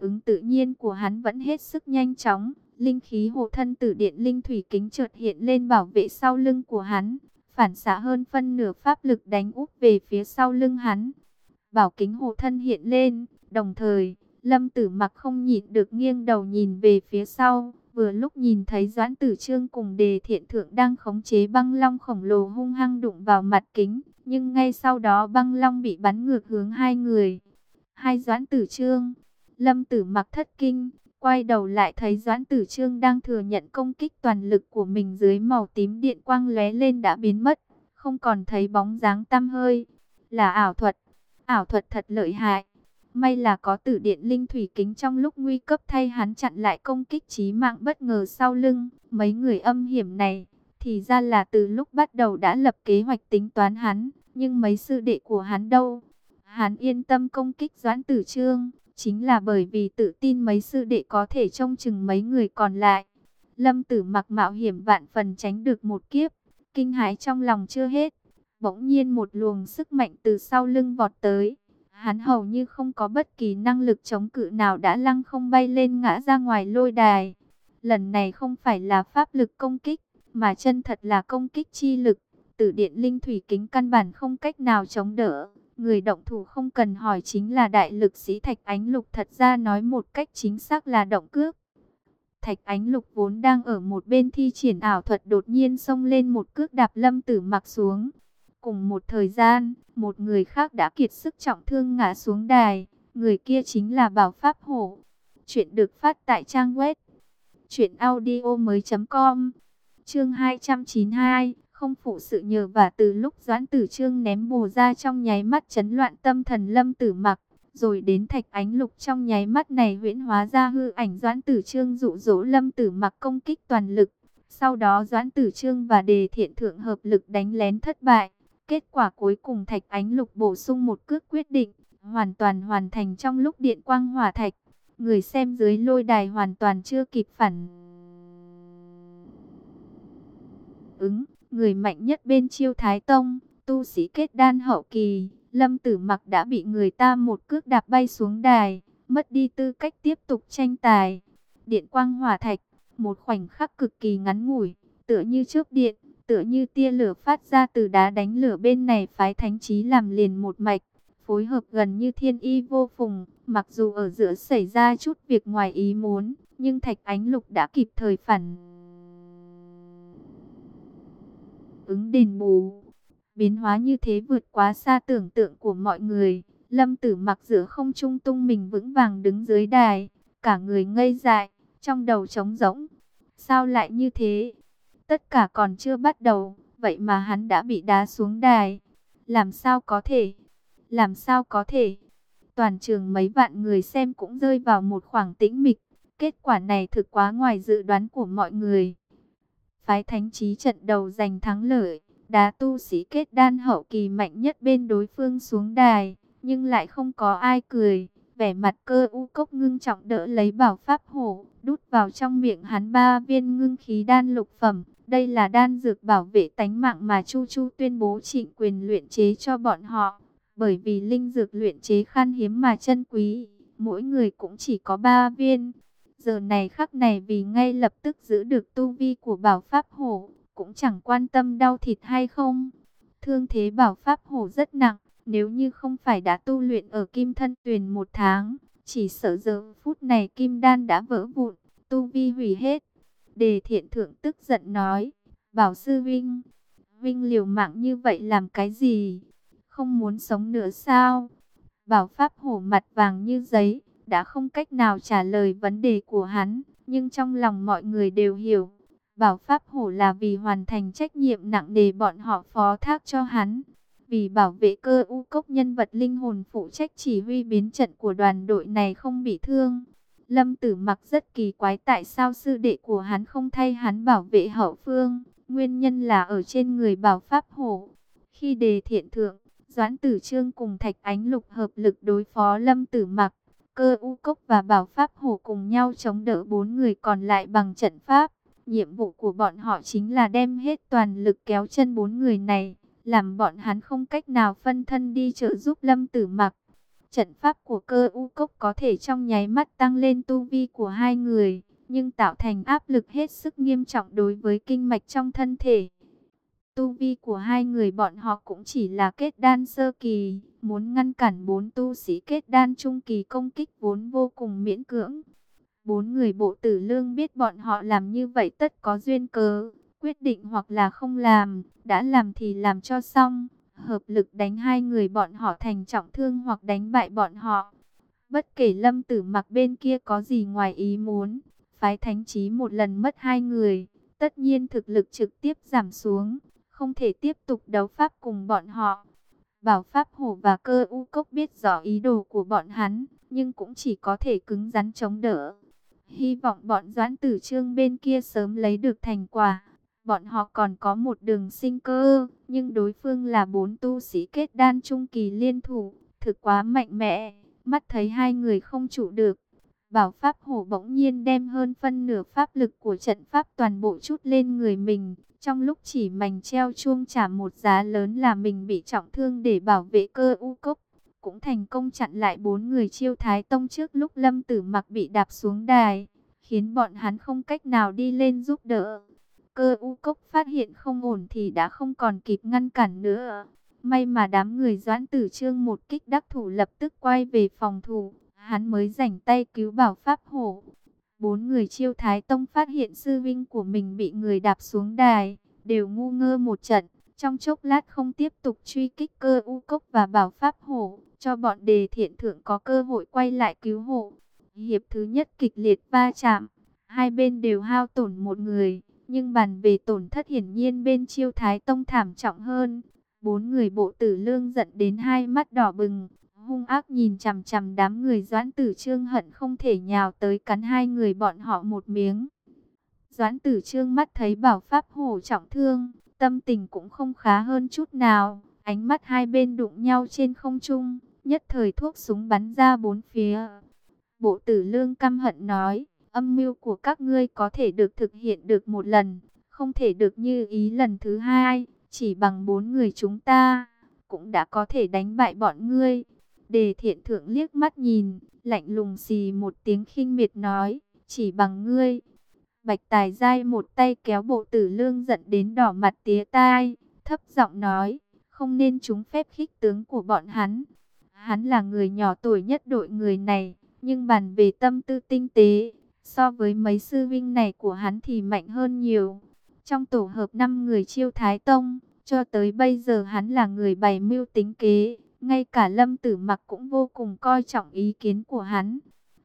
Speaker 1: ứng tự nhiên của hắn vẫn hết sức nhanh chóng. Linh khí hộ thân tử điện linh thủy kính chợt hiện lên bảo vệ sau lưng của hắn, phản xạ hơn phân nửa pháp lực đánh úp về phía sau lưng hắn. Bảo kính hộ thân hiện lên, đồng thời, Lâm Tử Mặc không nhịn được nghiêng đầu nhìn về phía sau, vừa lúc nhìn thấy Doãn Tử Trương cùng Đề Thiện Thượng đang khống chế băng long khổng lồ hung hăng đụng vào mặt kính, nhưng ngay sau đó băng long bị bắn ngược hướng hai người. Hai Doãn Tử Trương Lâm Tử mặc thất kinh, quay đầu lại thấy Doãn Tử Trương đang thừa nhận công kích toàn lực của mình dưới màu tím điện quang lóe lên đã biến mất, không còn thấy bóng dáng tăm hơi. Là ảo thuật, ảo thuật thật lợi hại. May là có tử điện linh thủy kính trong lúc nguy cấp thay hắn chặn lại công kích chí mạng bất ngờ sau lưng. Mấy người âm hiểm này, thì ra là từ lúc bắt đầu đã lập kế hoạch tính toán hắn, nhưng mấy sư đệ của hắn đâu. Hắn yên tâm công kích Doãn Tử Trương, Chính là bởi vì tự tin mấy sư đệ có thể trông chừng mấy người còn lại. Lâm tử mặc mạo hiểm vạn phần tránh được một kiếp. Kinh hãi trong lòng chưa hết. Bỗng nhiên một luồng sức mạnh từ sau lưng vọt tới. Hắn hầu như không có bất kỳ năng lực chống cự nào đã lăng không bay lên ngã ra ngoài lôi đài. Lần này không phải là pháp lực công kích, mà chân thật là công kích chi lực. Tử điện linh thủy kính căn bản không cách nào chống đỡ. Người động thủ không cần hỏi chính là đại lực sĩ Thạch Ánh Lục thật ra nói một cách chính xác là động cước. Thạch Ánh Lục vốn đang ở một bên thi triển ảo thuật đột nhiên xông lên một cước đạp lâm tử mặc xuống. Cùng một thời gian, một người khác đã kiệt sức trọng thương ngã xuống đài. Người kia chính là Bảo Pháp Hổ. Chuyện được phát tại trang web chuyện audio mới.com Chương 292 không phụ sự nhờ và từ lúc Doãn Tử Trương ném bồ ra trong nháy mắt chấn loạn tâm thần Lâm Tử Mặc, rồi đến Thạch Ánh Lục trong nháy mắt này huyễn hóa ra hư ảnh Doãn Tử Trương dụ dỗ Lâm Tử Mặc công kích toàn lực. Sau đó Doãn Tử Trương và Đề Thiện Thượng hợp lực đánh lén thất bại. Kết quả cuối cùng Thạch Ánh Lục bổ sung một cước quyết định, hoàn toàn hoàn thành trong lúc điện quang hỏa thạch. Người xem dưới lôi đài hoàn toàn chưa kịp phản ứng, người mạnh nhất bên chiêu Thái Tông, tu sĩ kết đan hậu kỳ, Lâm Tử Mặc đã bị người ta một cước đạp bay xuống đài, mất đi tư cách tiếp tục tranh tài. Điện quang hỏa thạch, một khoảnh khắc cực kỳ ngắn ngủi, tựa như chớp điện, tựa như tia lửa phát ra từ đá đánh lửa bên này phái thánh trí làm liền một mạch, phối hợp gần như thiên y vô phùng, mặc dù ở giữa xảy ra chút việc ngoài ý muốn, nhưng Thạch Ánh Lục đã kịp thời phản ứng đền bù. Biến hóa như thế vượt quá xa tưởng tượng của mọi người. Lâm Tử mặc giữa không trung tung mình vững vàng đứng dưới đài, cả người ngây dại, trong đầu trống rỗng. Sao lại như thế? Tất cả còn chưa bắt đầu, vậy mà hắn đã bị đá xuống đài. Làm sao có thể? Làm sao có thể? Toàn trường mấy vạn người xem cũng rơi vào một khoảng tĩnh mịch. Kết quả này thực quá ngoài dự đoán của mọi người. Phái thánh trí trận đầu giành thắng lợi, đá tu sĩ kết đan hậu kỳ mạnh nhất bên đối phương xuống đài, nhưng lại không có ai cười. Vẻ mặt cơ u cốc ngưng trọng đỡ lấy bảo pháp hổ, đút vào trong miệng hắn ba viên ngưng khí đan lục phẩm. Đây là đan dược bảo vệ tánh mạng mà Chu Chu tuyên bố trịnh quyền luyện chế cho bọn họ. Bởi vì linh dược luyện chế khan hiếm mà chân quý, mỗi người cũng chỉ có ba viên. Giờ này khắc này vì ngay lập tức giữ được tu vi của bảo pháp hổ, cũng chẳng quan tâm đau thịt hay không. Thương thế bảo pháp hổ rất nặng, nếu như không phải đã tu luyện ở kim thân tuyền một tháng, chỉ sợ giờ phút này kim đan đã vỡ vụn, tu vi hủy hết. Đề thiện thượng tức giận nói, bảo sư Vinh, Vinh liều mạng như vậy làm cái gì? Không muốn sống nữa sao? Bảo pháp hổ mặt vàng như giấy, đã không cách nào trả lời vấn đề của hắn, nhưng trong lòng mọi người đều hiểu. Bảo Pháp Hổ là vì hoàn thành trách nhiệm nặng nề bọn họ phó thác cho hắn. Vì bảo vệ cơ u cốc nhân vật linh hồn phụ trách chỉ huy biến trận của đoàn đội này không bị thương. Lâm Tử mặc rất kỳ quái tại sao sư đệ của hắn không thay hắn bảo vệ hậu phương. Nguyên nhân là ở trên người bảo Pháp Hổ. Khi đề thiện thượng, Doãn Tử Trương cùng Thạch Ánh Lục hợp lực đối phó Lâm Tử mặc. Cơ u cốc và bảo Pháp Hổ cùng nhau chống đỡ bốn người còn lại bằng trận pháp. Nhiệm vụ của bọn họ chính là đem hết toàn lực kéo chân bốn người này, làm bọn hắn không cách nào phân thân đi trợ giúp Lâm Tử Mặc. Trận pháp của cơ u cốc có thể trong nháy mắt tăng lên tu vi của hai người, nhưng tạo thành áp lực hết sức nghiêm trọng đối với kinh mạch trong thân thể. Tu vi của hai người bọn họ cũng chỉ là kết đan sơ kỳ, muốn ngăn cản bốn tu sĩ kết đan trung kỳ công kích vốn vô cùng miễn cưỡng. Bốn người bộ tử lương biết bọn họ làm như vậy tất có duyên cớ, quyết định hoặc là không làm, đã làm thì làm cho xong, hợp lực đánh hai người bọn họ thành trọng thương hoặc đánh bại bọn họ. Bất kể lâm tử mặc bên kia có gì ngoài ý muốn, phái thánh trí một lần mất hai người, tất nhiên thực lực trực tiếp giảm xuống, không thể tiếp tục đấu pháp cùng bọn họ. Bảo Pháp Hổ và cơ u cốc biết rõ ý đồ của bọn hắn, nhưng cũng chỉ có thể cứng rắn chống đỡ. Hy vọng bọn doãn tử trương bên kia sớm lấy được thành quả. Bọn họ còn có một đường sinh cơ, nhưng đối phương là bốn tu sĩ kết đan trung kỳ liên thủ, thực quá mạnh mẽ, mắt thấy hai người không trụ được. Bảo Pháp Hổ bỗng nhiên đem hơn phân nửa pháp lực của trận Pháp toàn bộ chút lên người mình. Trong lúc chỉ mảnh treo chuông trả một giá lớn là mình bị trọng thương để bảo vệ cơ u cốc cũng thành công chặn lại bốn người chiêu thái tông trước lúc lâm tử mặc bị đạp xuống đài, khiến bọn hắn không cách nào đi lên giúp đỡ. Cơ u cốc phát hiện không ổn thì đã không còn kịp ngăn cản nữa. May mà đám người doãn tử trương một kích đắc thủ lập tức quay về phòng thủ, hắn mới rảnh tay cứu bảo pháp hổ. Bốn người chiêu thái tông phát hiện sư vinh của mình bị người đạp xuống đài, đều ngu ngơ một trận. Trong chốc lát không tiếp tục truy kích cơ u cốc và bảo pháp hổ, cho bọn đề thiện thượng có cơ hội quay lại cứu hộ. Hiệp thứ nhất kịch liệt va chạm, hai bên đều hao tổn một người, nhưng bàn về tổn thất hiển nhiên bên chiêu thái tông thảm trọng hơn. Bốn người bộ tử lương giận đến hai mắt đỏ bừng, hung ác nhìn chằm chằm đám người doãn tử trương hận không thể nhào tới cắn hai người bọn họ một miếng. Doãn tử trương mắt thấy bảo pháp hổ trọng thương, tâm tình cũng không khá hơn chút nào, ánh mắt hai bên đụng nhau trên không trung, nhất thời thuốc súng bắn ra bốn phía. Bộ tử lương căm hận nói, âm mưu của các ngươi có thể được thực hiện được một lần, không thể được như ý lần thứ hai, chỉ bằng bốn người chúng ta, cũng đã có thể đánh bại bọn ngươi. Đề thiện thượng liếc mắt nhìn, lạnh lùng xì một tiếng khinh miệt nói, chỉ bằng ngươi. Bạch tài dai một tay kéo bộ tử lương giận đến đỏ mặt tía tai, thấp giọng nói, không nên trúng phép khích tướng của bọn hắn. Hắn là người nhỏ tuổi nhất đội người này, nhưng bàn về tâm tư tinh tế, so với mấy sư vinh này của hắn thì mạnh hơn nhiều. Trong tổ hợp 5 người chiêu Thái Tông, cho tới bây giờ hắn là người bày mưu tính kế, ngay cả Lâm Tử Mặc cũng vô cùng coi trọng ý kiến của hắn.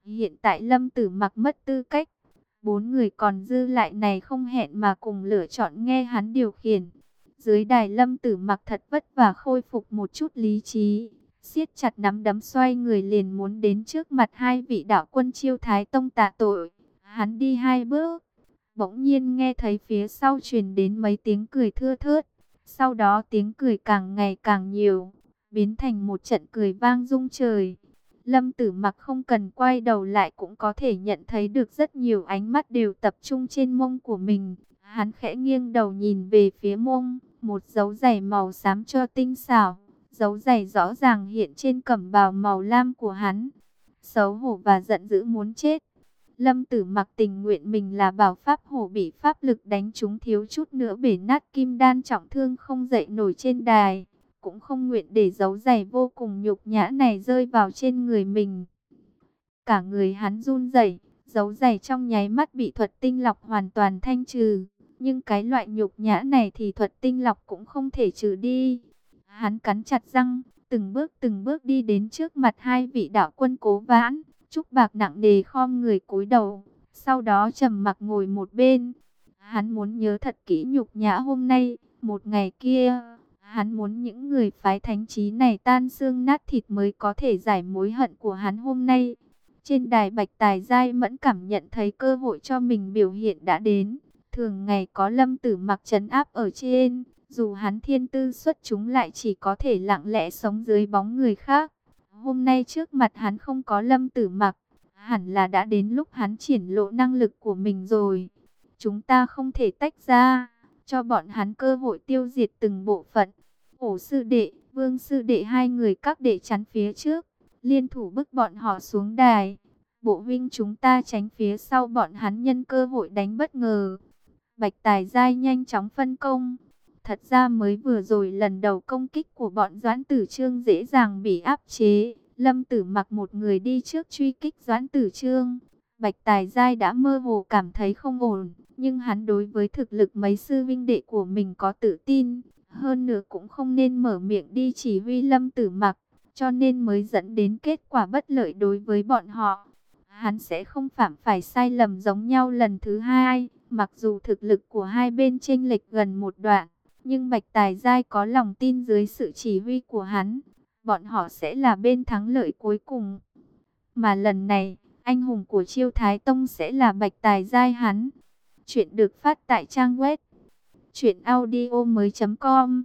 Speaker 1: Hiện tại Lâm Tử Mặc mất tư cách, bốn người còn dư lại này không hẹn mà cùng lựa chọn nghe hắn điều khiển. Dưới đài Lâm Tử Mặc thật vất vả khôi phục một chút lý trí, siết chặt nắm đấm xoay người liền muốn đến trước mặt hai vị đạo quân chiêu Thái Tông tạ tội. Hắn đi hai bước, bỗng nhiên nghe thấy phía sau truyền đến mấy tiếng cười thưa thớt. Sau đó tiếng cười càng ngày càng nhiều, biến thành một trận cười vang rung trời. Lâm Tử Mặc không cần quay đầu lại cũng có thể nhận thấy được rất nhiều ánh mắt đều tập trung trên mông của mình. Hắn khẽ nghiêng đầu nhìn về phía mông, một dấu giày màu xám cho tinh xảo, dấu giày rõ ràng hiện trên cẩm bào màu lam của hắn. Xấu hổ và giận dữ muốn chết. Lâm Tử Mặc tình nguyện mình là bảo pháp hổ bị pháp lực đánh trúng thiếu chút nữa bể nát kim đan trọng thương không dậy nổi trên đài, cũng không nguyện để dấu giày vô cùng nhục nhã này rơi vào trên người mình. Cả người hắn run rẩy, dấu giày trong nháy mắt bị thuật tinh lọc hoàn toàn thanh trừ, nhưng cái loại nhục nhã này thì thuật tinh lọc cũng không thể trừ đi. Hắn cắn chặt răng, từng bước từng bước đi đến trước mặt hai vị đạo quân cố vãn Trúc Bạc nặng nề khom người cúi đầu, sau đó trầm mặc ngồi một bên. Hắn muốn nhớ thật kỹ nhục nhã hôm nay, một ngày kia, hắn muốn những người phái thánh trí này tan xương nát thịt mới có thể giải mối hận của hắn hôm nay. Trên đài bạch tài giai mẫn cảm nhận thấy cơ hội cho mình biểu hiện đã đến. Thường ngày có lâm tử mặc trấn áp ở trên, dù hắn thiên tư xuất chúng lại chỉ có thể lặng lẽ sống dưới bóng người khác. Hôm nay trước mặt hắn không có lâm tử mặc, hẳn là đã đến lúc hắn triển lộ năng lực của mình rồi. Chúng ta không thể tách ra, cho bọn hắn cơ hội tiêu diệt từng bộ phận. Ổ sư đệ, vương sư đệ hai người các đệ chắn phía trước, liên thủ bức bọn họ xuống đài. Bộ huynh chúng ta tránh phía sau bọn hắn nhân cơ hội đánh bất ngờ. Bạch Tài Giai nhanh chóng phân công, Thật ra mới vừa rồi lần đầu công kích của bọn Doãn Tử Trương dễ dàng bị áp chế. Lâm Tử mặc một người đi trước truy kích Doãn Tử Trương. Bạch Tài Giai đã mơ hồ cảm thấy không ổn, nhưng hắn đối với thực lực mấy sư vinh đệ của mình có tự tin. Hơn nữa cũng không nên mở miệng đi chỉ huy Lâm Tử mặc, cho nên mới dẫn đến kết quả bất lợi đối với bọn họ. Hắn sẽ không phạm phải sai lầm giống nhau lần thứ hai, mặc dù thực lực của hai bên chênh lệch gần một đoạn. Nhưng Bạch Tài Giai có lòng tin dưới sự chỉ huy của hắn, bọn họ sẽ là bên thắng lợi cuối cùng. Mà lần này, anh hùng của Chiêu Thái Tông sẽ là Bạch Tài Giai hắn. Chuyện được phát tại trang web truyệnaudiomoi.com.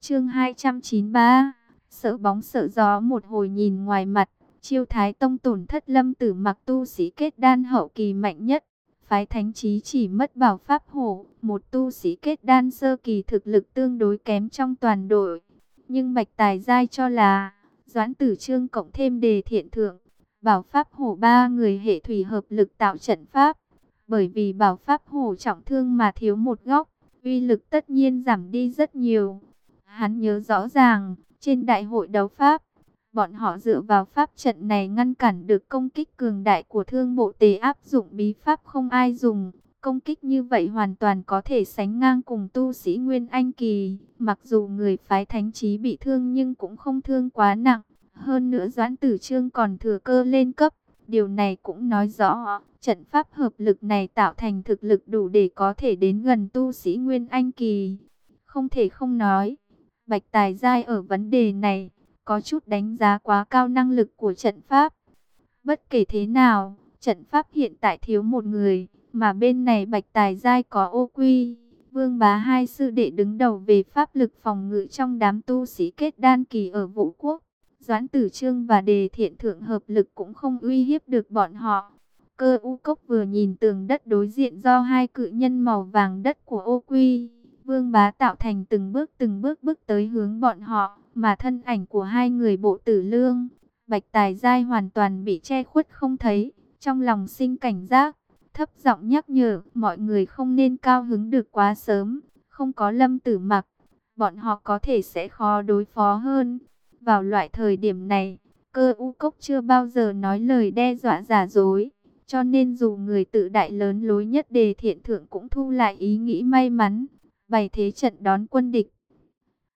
Speaker 1: Chương 293. Sợ bóng sợ gió một hồi nhìn ngoài mặt, Chiêu Thái Tông tổn thất Lâm Tử Mặc tu sĩ kết đan hậu kỳ mạnh nhất, phái thánh trí chỉ mất bảo pháp hổ, một tu sĩ kết đan sơ kỳ thực lực tương đối kém trong toàn đội. Nhưng Bạch Tài Giai cho là, Doãn Tử Trương cộng thêm đề thiện thượng, bảo pháp hổ ba người hệ thủy hợp lực tạo trận pháp. Bởi vì bảo pháp hổ trọng thương mà thiếu một góc, uy lực tất nhiên giảm đi rất nhiều. Hắn nhớ rõ ràng, trên đại hội đấu pháp, Bọn họ dựa vào pháp trận này ngăn cản được công kích cường đại của thương bộ tề áp dụng bí pháp không ai dùng. Công kích như vậy hoàn toàn có thể sánh ngang cùng tu sĩ Nguyên Anh Kỳ. Mặc dù người phái thánh trí bị thương nhưng cũng không thương quá nặng. Hơn nữa Doãn Tử Trương còn thừa cơ lên cấp. Điều này cũng nói rõ, trận pháp hợp lực này tạo thành thực lực đủ để có thể đến gần tu sĩ Nguyên Anh Kỳ. Không thể không nói, Bạch Tài Giai ở vấn đề này, có chút đánh giá quá cao năng lực của trận pháp. Bất kể thế nào, trận pháp hiện tại thiếu một người, mà bên này Bạch Tài Giai có ô quy. Vương bá hai sư đệ đứng đầu về pháp lực phòng ngự trong đám tu sĩ kết đan kỳ ở vũ quốc. Doãn Tử Trương và Đề Thiện Thượng hợp lực cũng không uy hiếp được bọn họ. Cơ u cốc vừa nhìn tường đất đối diện do hai cự nhân màu vàng đất của ô quy. Vương bá tạo thành từng bước từng bước bước tới hướng bọn họ, mà thân ảnh của hai người bộ tử lương, bạch tài giai hoàn toàn bị che khuất không thấy, trong lòng sinh cảnh giác, thấp giọng nhắc nhở mọi người không nên cao hứng được quá sớm, không có lâm tử mặc, bọn họ có thể sẽ khó đối phó hơn. Vào loại thời điểm này, cơ u cốc chưa bao giờ nói lời đe dọa giả dối. Cho nên dù người tự đại lớn lối nhất đề thiện thượng cũng thu lại ý nghĩ may mắn, bày thế trận đón quân địch.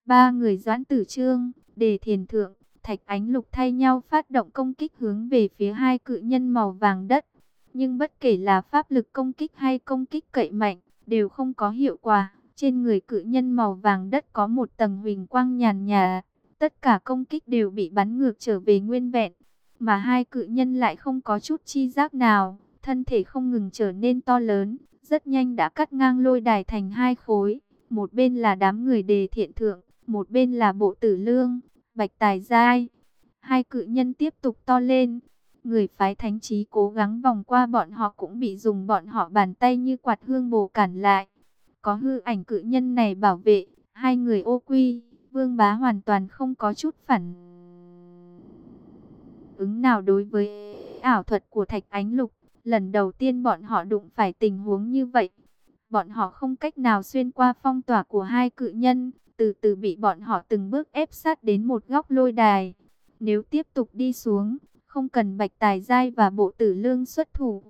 Speaker 1: Ba người doãn tử trương, đề thiền thượng, thạch ánh lục thay nhau phát động công kích hướng về phía hai cự nhân màu vàng đất. Nhưng bất kể là pháp lực công kích hay công kích cậy mạnh, đều không có hiệu quả. Trên người cự nhân màu vàng đất có một tầng huỳnh quang nhàn nhà. Tất cả công kích đều bị bắn ngược trở về nguyên vẹn. Mà hai cự nhân lại không có chút chi giác nào. Thân thể không ngừng trở nên to lớn. Rất nhanh đã cắt ngang lôi đài thành hai khối. Một bên là đám người đề thiện thượng. Một bên là bộ tử lương. Bạch tài giai. Hai cự nhân tiếp tục to lên. Người phái thánh trí cố gắng vòng qua bọn họ cũng bị dùng bọn họ bàn tay như quạt hương bồ cản lại. Có hư ảnh cự nhân này bảo vệ, hai người ô quy, vương bá hoàn toàn không có chút phản ứng nào đối với ảo thuật của thạch ánh lục. Lần đầu tiên bọn họ đụng phải tình huống như vậy. Bọn họ không cách nào xuyên qua phong tỏa của hai cự nhân, từ từ bị bọn họ từng bước ép sát đến một góc lôi đài. Nếu tiếp tục đi xuống, không cần bạch tài giai và bộ tử lương xuất thủ,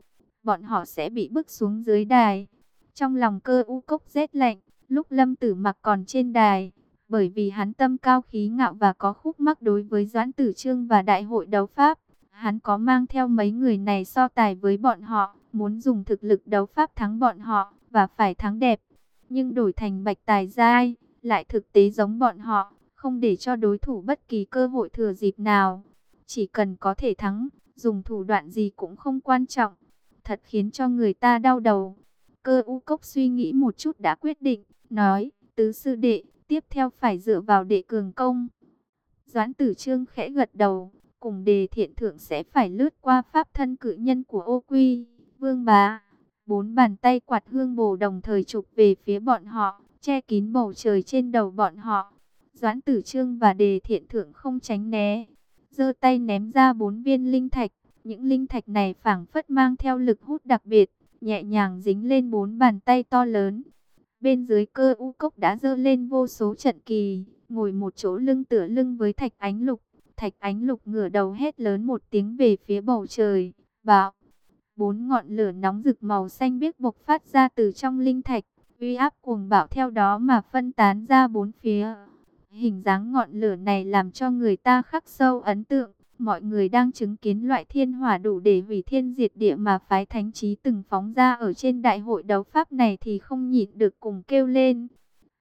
Speaker 1: bọn họ sẽ bị bức xuống dưới đài. Trong lòng cơ u cốc rét lạnh, lúc lâm tử mặc còn trên đài, bởi vì hắn tâm cao khí ngạo và có khúc mắc đối với Doãn Tử Trương và Đại hội đấu Pháp. Hắn có mang theo mấy người này so tài với bọn họ, muốn dùng thực lực đấu Pháp thắng bọn họ, và phải thắng đẹp. Nhưng đổi thành bạch tài giai, lại thực tế giống bọn họ, không để cho đối thủ bất kỳ cơ hội thừa dịp nào. Chỉ cần có thể thắng, dùng thủ đoạn gì cũng không quan trọng. Thật khiến cho người ta đau đầu. Cơ u cốc suy nghĩ một chút đã quyết định, nói, tứ sư đệ, tiếp theo phải dựa vào đệ cường công. Doãn tử trương khẽ gật đầu, cùng đề thiện thượng sẽ phải lướt qua pháp thân cự nhân của ô quy, vương bá. Bốn bàn tay quạt hương bồ đồng thời chụp về phía bọn họ, che kín bầu trời trên đầu bọn họ. Doãn tử trương và đề thiện thượng không tránh né, giơ tay ném ra bốn viên linh thạch. Những linh thạch này phảng phất mang theo lực hút đặc biệt, nhẹ nhàng dính lên bốn bàn tay to lớn. Bên dưới cơ u cốc đã dơ lên vô số trận kỳ, ngồi một chỗ lưng tựa lưng với thạch ánh lục. Thạch ánh lục ngửa đầu hét lớn một tiếng về phía bầu trời, bảo. Bốn ngọn lửa nóng rực màu xanh biếc bộc phát ra từ trong linh thạch, uy áp cuồng bạo theo đó mà phân tán ra bốn phía. Hình dáng ngọn lửa này làm cho người ta khắc sâu ấn tượng. Mọi người đang chứng kiến loại thiên hỏa đủ để hủy thiên diệt địa mà phái thánh trí từng phóng ra ở trên đại hội đấu pháp này thì không nhịn được cùng kêu lên.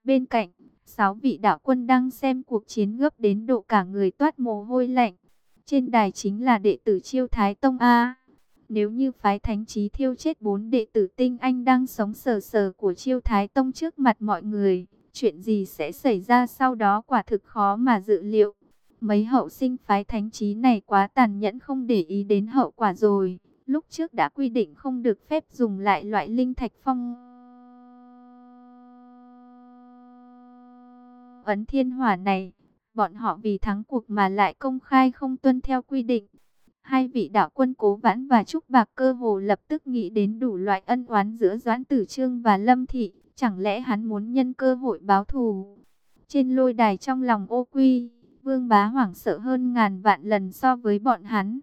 Speaker 1: Bên cạnh, sáu vị đạo quân đang xem cuộc chiến gấp đến độ cả người toát mồ hôi lạnh. Trên đài chính là đệ tử Chiêu Thái Tông A. Nếu như phái thánh trí thiêu chết bốn đệ tử tinh anh đang sống sờ sờ của Chiêu Thái Tông trước mặt mọi người, chuyện gì sẽ xảy ra sau đó quả thực khó mà dự liệu. Mấy hậu sinh phái thánh trí này quá tàn nhẫn không để ý đến hậu quả rồi. Lúc trước đã quy định không được phép dùng lại loại linh thạch phong. Ấn thiên hỏa này, bọn họ vì thắng cuộc mà lại công khai không tuân theo quy định. Hai vị đạo quân cố vãn và trúc bạc cơ hồ lập tức nghĩ đến đủ loại ân oán giữa Doãn Tử Trương và Lâm Thị. Chẳng lẽ hắn muốn nhân cơ hội báo thù? Trên lôi đài trong lòng ô quy, Vương bá hoảng sợ hơn ngàn vạn lần so với bọn hắn.